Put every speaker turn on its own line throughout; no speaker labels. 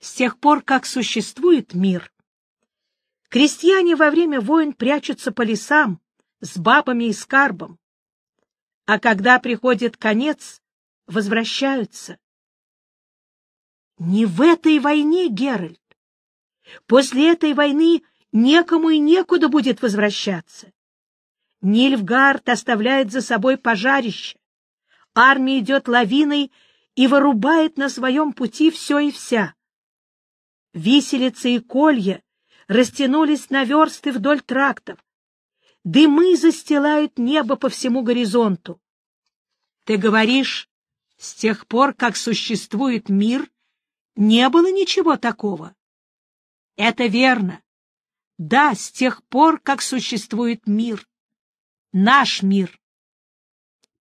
С тех пор, как существует мир, крестьяне во время войн прячутся по лесам с бабами и скарбом, а когда приходит конец, возвращаются. Не в этой войне, Геральт. После этой войны некому и некуда будет возвращаться. Нильфгард оставляет за собой пожарище. Армия идет лавиной и вырубает на своем пути все и вся. Виселицы и колья растянулись на версты вдоль трактов. Дымы застилают небо по всему горизонту. Ты говоришь, с тех пор, как существует мир, не было ничего такого. Это верно. Да, с тех пор, как существует мир. Наш мир.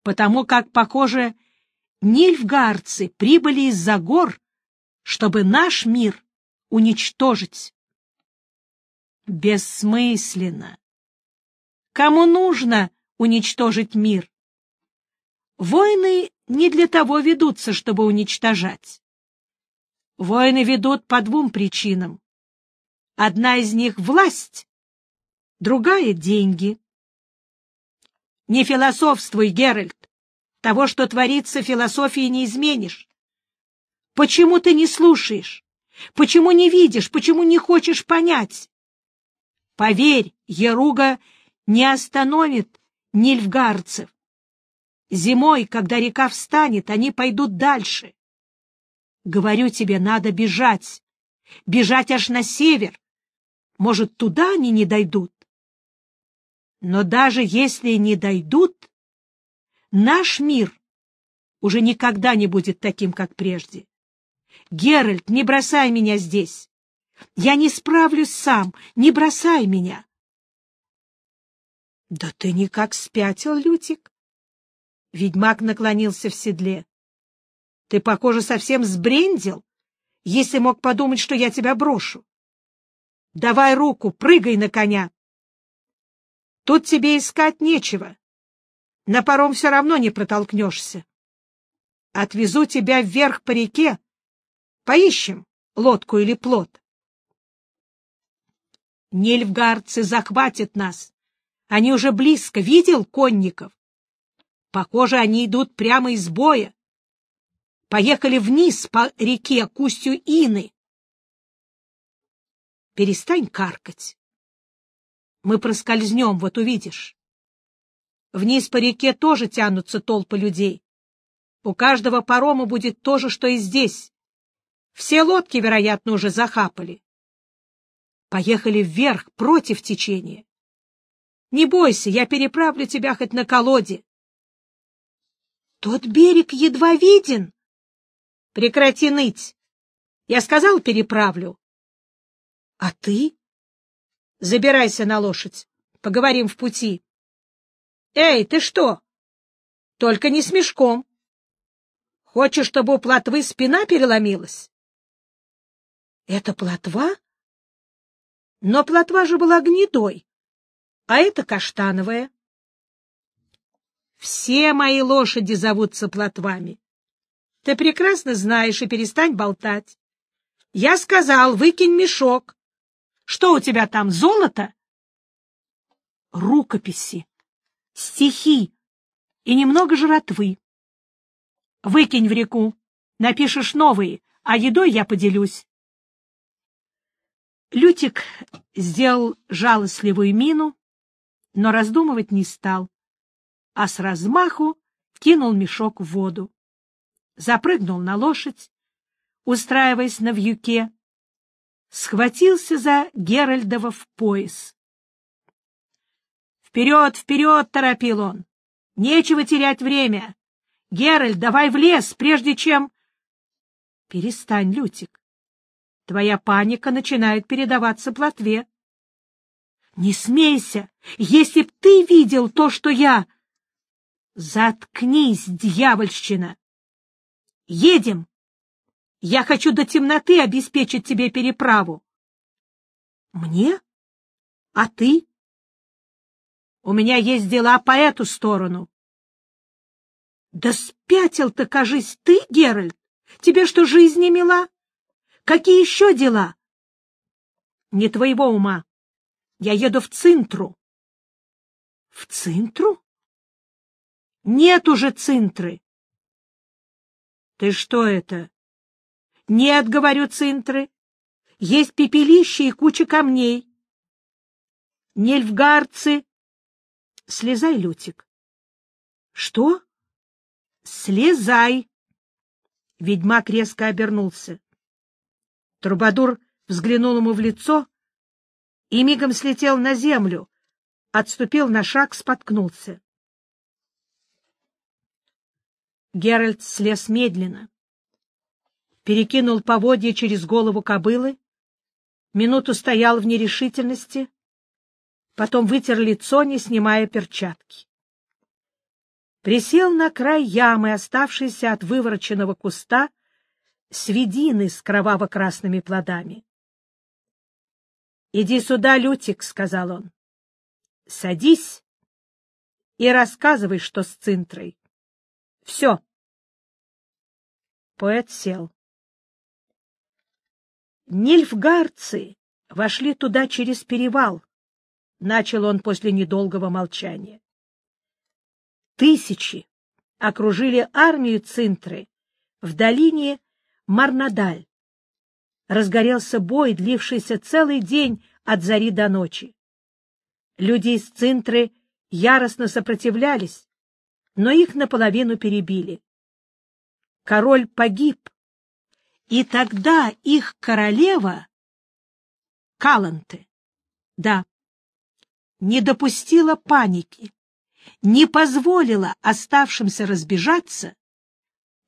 Потому как, похоже, нильфгарцы прибыли из-за гор, чтобы наш мир уничтожить. Бессмысленно. Кому нужно уничтожить мир? Войны не для того ведутся, чтобы уничтожать. Войны ведут по двум причинам. Одна из них — власть, другая — деньги. Не философствуй, Геральт. Того, что творится, философии не изменишь. Почему ты не слушаешь? Почему не видишь? Почему не хочешь понять? Поверь, Еруга не остановит нильфгарцев. Зимой, когда река встанет, они пойдут дальше. Говорю тебе, надо бежать. Бежать аж на север. Может, туда они не дойдут? Но даже если не дойдут, наш мир уже никогда не будет таким, как прежде. Геральт, не бросай меня здесь. Я не справлюсь сам, не бросай меня. — Да ты никак спятил, Лютик. Ведьмак наклонился в седле. — Ты, похоже, совсем сбрендил, если мог подумать, что я тебя брошу. Давай руку, прыгай на коня. Тут тебе искать нечего. На паром все равно не протолкнешься. Отвезу тебя вверх по реке. Поищем лодку или плот. Нильфгардцы захватят нас. Они уже близко. Видел конников? Похоже, они идут прямо из боя. Поехали вниз по реке к устью Ины. Перестань каркать. Мы проскользнем, вот увидишь. Вниз по реке тоже тянутся толпы людей. У каждого парома будет то же, что и здесь. Все лодки, вероятно, уже захапали. Поехали вверх, против течения. Не бойся, я переправлю тебя хоть на колоде. Тот берег едва виден. Прекрати ныть. Я сказал, переправлю. — А ты? — Забирайся на лошадь. Поговорим в пути. — Эй, ты что? — Только не с мешком. Хочешь, чтобы у плотвы спина переломилась? — Это плотва? Но плотва же была гнедой, а это каштановая. Все мои лошади зовутся плотвами. Ты прекрасно знаешь и перестань болтать. Я сказал, выкинь мешок. Что у тебя там, золото? Рукописи, стихи и немного жратвы. Выкинь в реку, напишешь новые, а едой я поделюсь. Лютик сделал жалостливую мину, но раздумывать не стал, а с размаху кинул мешок в воду. Запрыгнул на лошадь, устраиваясь на вьюке, схватился за Геральдова в пояс. «Вперед, вперед!» — торопил он. «Нечего терять время! Геральд, давай в лес, прежде чем...» «Перестань, Лютик. Твоя паника начинает передаваться плотве». «Не смейся! Если б ты видел то, что я...» «Заткнись, дьявольщина! Едем!» Я хочу до темноты обеспечить тебе переправу. — Мне? А ты? — У меня есть дела по эту сторону. — Да спятил ты, кажись, ты, Геральт? Тебе что, жизнь не мила? Какие еще дела? Не твоего ума. Я еду в Цинтру. В Цинтру? Нет уже Цинтры. Ты что это? Нет, говорю, Цинтры. Есть пепелище и куча камней. Нельфгарцы. Слезай, Лютик. Что? Слезай. Ведьмак резко обернулся. Трубадур взглянул ему в лицо и мигом слетел на землю, отступил на шаг, споткнулся. Геральт слез медленно, перекинул поводья через голову кобылы, минуту стоял в нерешительности, потом вытер лицо, не снимая перчатки. Присел на край ямы, оставшейся от вывороченного куста, свидины с кроваво-красными плодами. — Иди сюда, Лютик, — сказал он. — Садись и рассказывай, что с Цинтрой. Все. Поэт сел. Нильфгарцы вошли туда через перевал, — начал он после недолгого молчания. Тысячи окружили армию Цинтры в долине Марнадаль. Разгорелся бой, длившийся целый день от зари до ночи. Люди из Цинтры яростно сопротивлялись, но их наполовину перебили. Король погиб, и тогда их королева, Каланте, да, не допустила паники, не позволила оставшимся разбежаться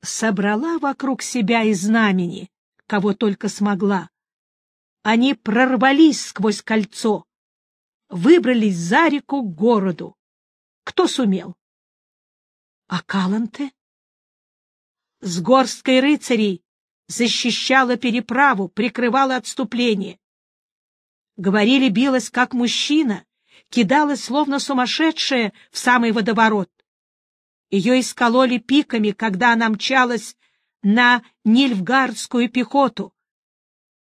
собрала вокруг себя и знамени, кого только смогла. Они прорвались сквозь кольцо, выбрались за реку к городу. Кто сумел? А Каланте? С горсткой рыцарей защищала переправу, прикрывала отступление. Говорили, билась как мужчина, кидалась, словно сумасшедшая, в самый водоворот. Ее искололи пиками, когда она мчалась на Нильфгардскую пехоту.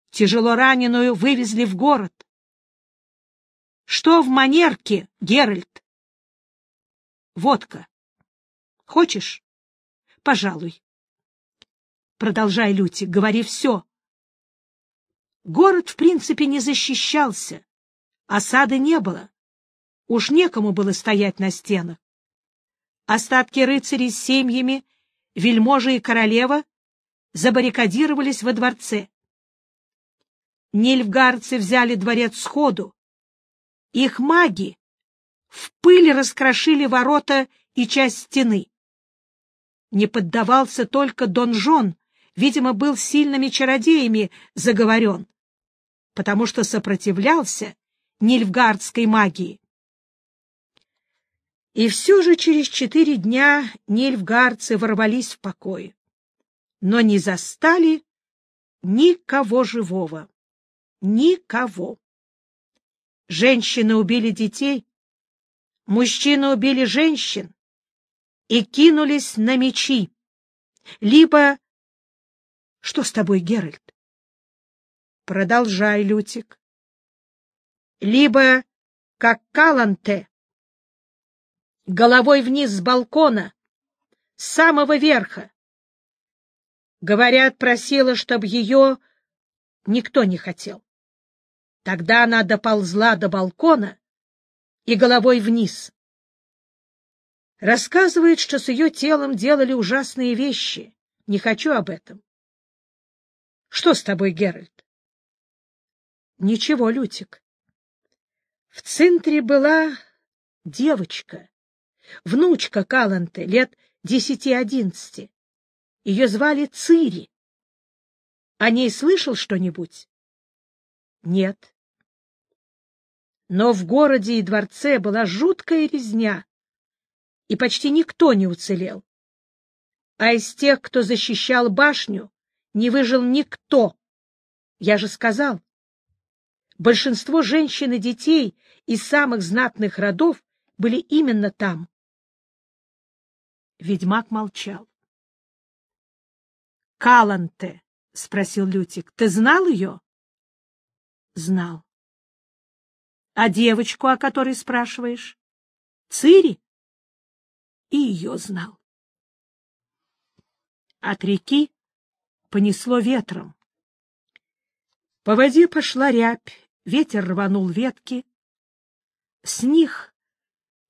Тяжело раненую вывезли в город. Что в манерке, Геральт? Водка. Хочешь? Пожалуй. Продолжай, Люти, говори все. Город, в принципе, не защищался. Осады не было. Уж некому было стоять на стенах. Остатки рыцарей с семьями, вельможи и королева забаррикадировались во дворце. Нильфгарцы взяли дворец сходу. Их маги в пыль раскрошили ворота и часть стены. Не поддавался только донжон, видимо, был сильными чародеями заговорен, потому что сопротивлялся нильфгардской магии. И все же через четыре дня нильфгарцы ворвались в покой, но не застали никого живого. Никого. Женщины убили детей, мужчины убили женщин и кинулись на мечи. Либо... Что с тобой, Геральт? Продолжай, Лютик. Либо, как Каланте, головой вниз с балкона, с самого верха. Говорят, просила, чтобы ее никто не хотел. Тогда она доползла до балкона и головой вниз. Рассказывает, что с ее телом делали ужасные вещи. Не хочу об этом. Что с тобой, Геральт? Ничего, Лютик. В центре была девочка, внучка Каланте, лет десяти-одиннадцати. Ее звали Цири. О ней слышал что-нибудь? Нет. Но в городе и дворце была жуткая резня, и почти никто не уцелел. А из тех, кто защищал башню, не выжил никто. Я же сказал, большинство женщин и детей из самых знатных родов были именно там. Ведьмак молчал. Каланте, — спросил Лютик. — Ты знал ее? — Знал. — А девочку, о которой спрашиваешь? — Цири? И ее знал. От реки понесло ветром. По воде пошла рябь, ветер рванул ветки. С них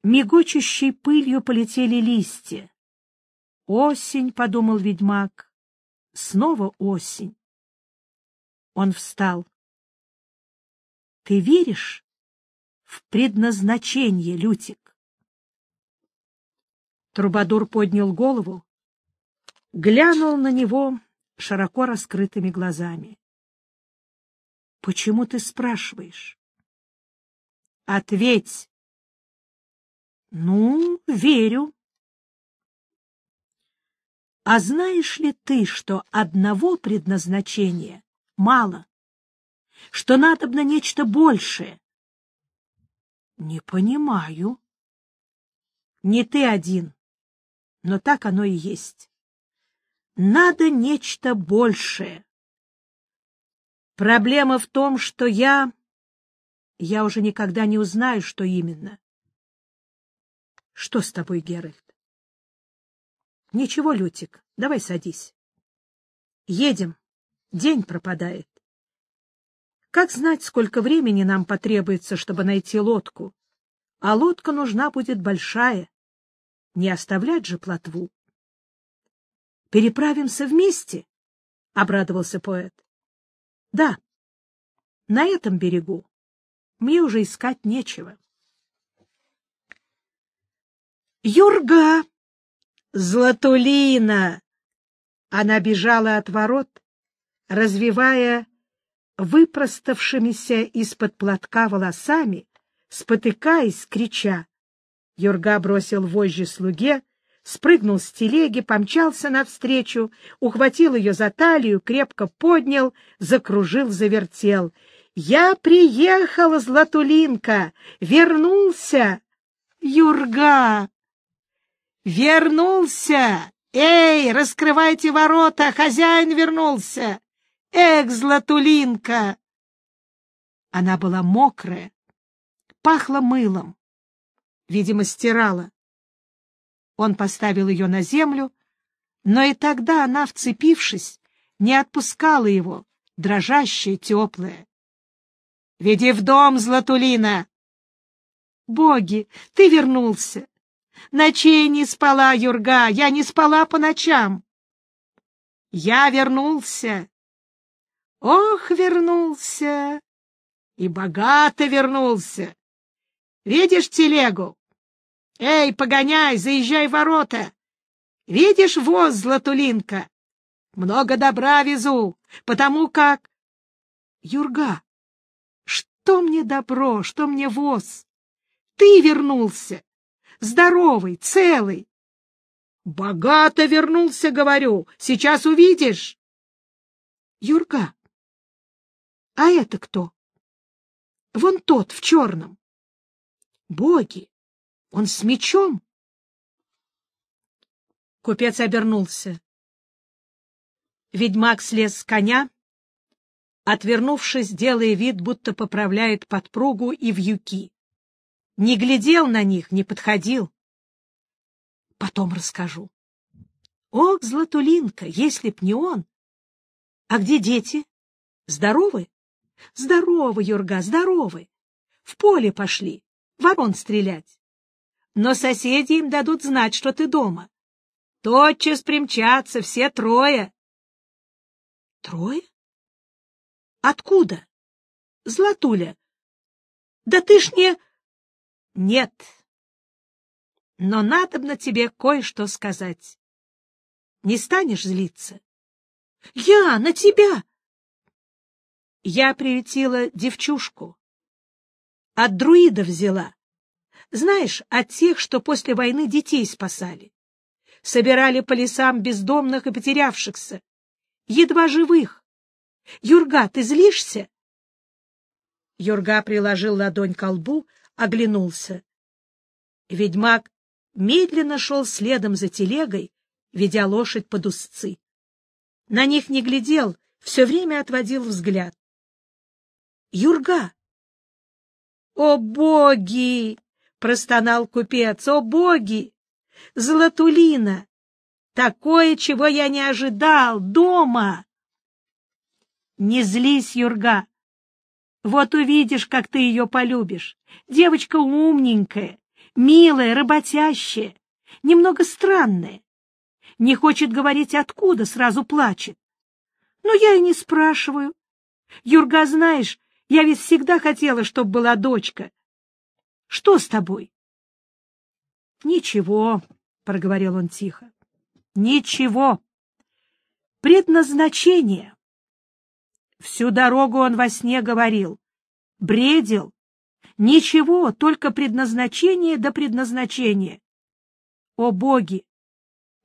мигочущей пылью полетели листья. «Осень», — подумал ведьмак, — «снова осень». Он встал. «Ты веришь в предназначение, Лютик?» Трубадур поднял голову, глянул на него широко раскрытыми глазами. — Почему ты спрашиваешь? — Ответь. — Ну, верю. А знаешь ли ты, что одного предназначения мало, что надобно нечто большее? Не понимаю. Не ты один, но так оно и есть. Надо нечто большее. Проблема в том, что я... Я уже никогда не узнаю, что именно. Что с тобой, Геральт? — Ничего, Лютик, давай садись. — Едем. День пропадает. Как знать, сколько времени нам потребуется, чтобы найти лодку? А лодка нужна будет большая. Не оставлять же плотву. — Переправимся вместе? — обрадовался поэт. — Да, на этом берегу. Мне уже искать нечего. — Юрга! Златулина! Она бежала от ворот, развивая выпроставшимися из-под платка волосами, спотыкаясь, крича. Юрга бросил вожжи слуге, спрыгнул с телеги, помчался навстречу, ухватил ее за талию, крепко поднял, закружил, завертел. «Я приехал, Златулинка! Вернулся!» «Юрга!» Вернулся! Эй, раскрывайте ворота, хозяин вернулся! Эх, Златулинка! Она была мокрая, пахла мылом. Видимо, стирала. Он поставил ее на землю, но и тогда она, вцепившись, не отпускала его, дрожащая, теплая. — Веди в дом, Златулина! — Боги, ты вернулся! Ночей не спала, Юрга, я не спала по ночам. Я вернулся. Ох, вернулся. И богато вернулся. Видишь телегу? Эй, погоняй, заезжай в ворота. Видишь воз, Златулинка? Много добра везу, потому как... Юрга, что мне добро, что мне воз? Ты вернулся здоровый, целый. Богато вернулся, говорю, сейчас увидишь. Юрка, а это кто? Вон тот в черном. Боги, он с мечом. Купец обернулся. Ведьмак слез с коня, отвернувшись, делая вид, будто поправляет подпругу и вьюки не глядел на них, не подходил. Потом расскажу. Ох, Златулинка, если б не он! А где дети? Здоровы? Здоровы, Юрга, здоровы. В поле пошли, ворон стрелять. Но соседи им дадут знать, что ты дома. Тотчас примчатся все трое. Трое? Откуда? Златуля. Да ты ж не... Нет. Но надобно тебе кое-что сказать. Не станешь злиться? Я на тебя! Я приютила девчушку. От друидов взяла. Знаешь, от тех, что после войны детей спасали. Собирали по лесам бездомных и потерявшихся. Едва живых. Юрга, ты злишься? Юрга приложил ладонь к лбу, оглянулся. Ведьмак медленно шел следом за телегой, ведя лошадь под узцы. На них не глядел, все время отводил взгляд. Юрга! О, боги! — простонал купец. О, боги! Златулина! Такое, чего я не ожидал, дома! Не злись, Юрга. Вот увидишь, как ты ее полюбишь. Девочка умненькая, милая, работящая, немного странная. Не хочет говорить откуда, сразу плачет. Но я и не спрашиваю. Юрга, знаешь, я ведь всегда хотела, чтобы была дочка. Что с тобой? — Ничего, — проговорил он тихо. — Ничего. Предназначение. Всю дорогу он во сне говорил. Бредил. Ничего, только предназначение да предназначение. О, боги!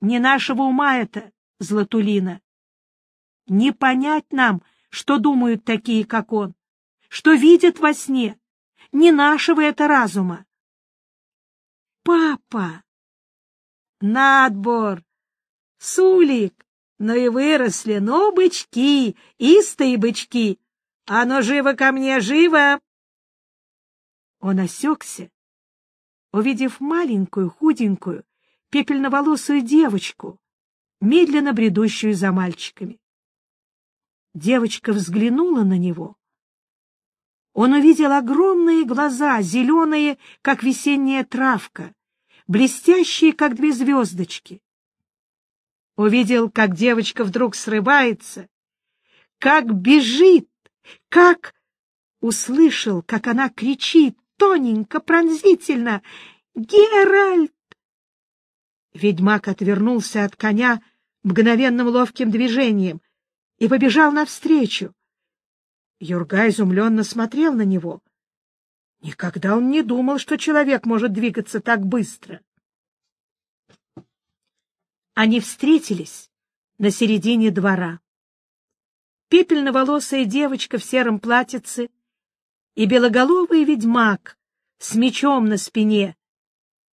Не нашего ума это, Златулина. Не понять нам, что думают такие, как он, что видят во сне. Не нашего это разума. Папа! Надбор! Сулик! Ну и выросли, ну, бычки, истые бычки. А ну, живо ко мне, живо! Он осекся, увидев маленькую, худенькую, пепельноволосую девочку, медленно бредущую за мальчиками. Девочка взглянула на него. Он увидел огромные глаза, зеленые, как весенняя травка, блестящие, как две звездочки. Увидел, как девочка вдруг срывается, как бежит, как... Услышал, как она кричит тоненько, пронзительно. «Геральт!» Ведьмак отвернулся от коня мгновенным ловким движением и побежал навстречу. Юрга изумленно смотрел на него. Никогда он не думал, что человек может двигаться так быстро. Они встретились на середине двора. Пепельноволосая девочка в сером платьице и белоголовый ведьмак с мечом на спине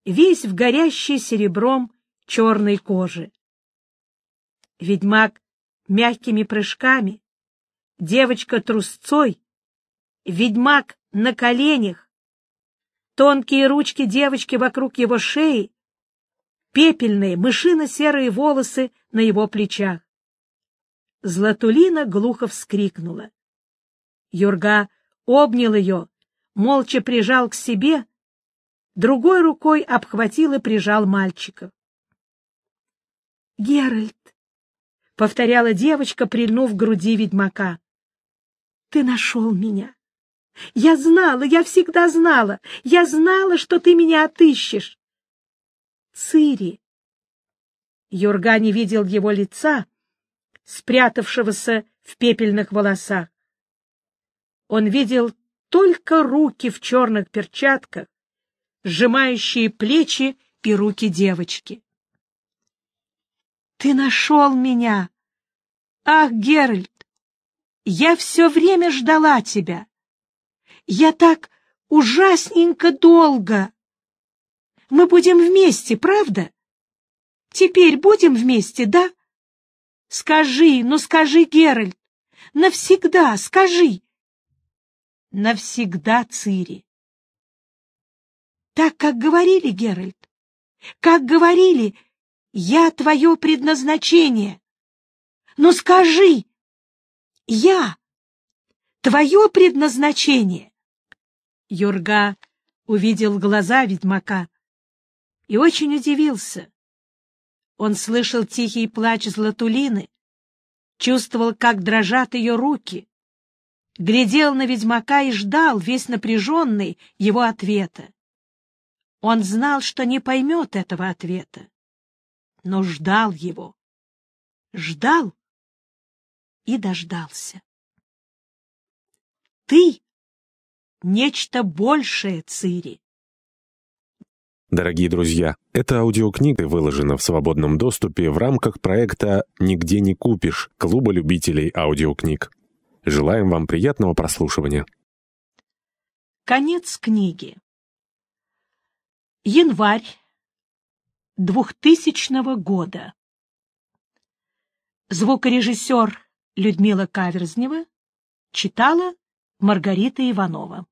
весь в горящей серебром черной кожи. Ведьмак мягкими прыжками, девочка трусцой, ведьмак на коленях, тонкие ручки девочки вокруг его шеи, пепельные, мышино-серые волосы на его плечах. Златулина глухо вскрикнула. Юрга обнял ее, молча прижал к себе другой рукой обхватил и прижал мальчика. — Геральт! — повторяла девочка, прильнув к груди ведьмака. — Ты нашел меня. Я знала, я всегда знала. Я знала, что ты меня отыщешь. Цири. Юрга не видел его лица, спрятавшегося в пепельных волосах. Он видел только руки в черных перчатках, сжимающие плечи и руки девочки. «Ты нашел меня! Ах, Геральт, я все время ждала тебя! Я так ужасненько долго! Мы будем вместе, правда? Теперь будем вместе, да? Скажи, ну скажи, Геральт, навсегда скажи!» «Навсегда, Цири!» Так, как говорили, Геральт, как говорили, я твое предназначение. Но скажи, я твое предназначение. Юрга увидел глаза ведьмака и очень удивился. Он слышал тихий плач Златулины, чувствовал, как дрожат ее руки, глядел на ведьмака и ждал, весь напряженный, его ответа. Он знал, что не поймет этого ответа, но ждал его. Ждал и дождался. Ты — нечто большее, Цири.
Дорогие друзья, эта аудиокнига выложена в свободном доступе в рамках проекта «Нигде не купишь» Клуба любителей аудиокниг. Желаем вам приятного прослушивания.
Конец книги. Январь 2000 года. Звукорежиссер Людмила Каверзнева читала Маргарита Иванова.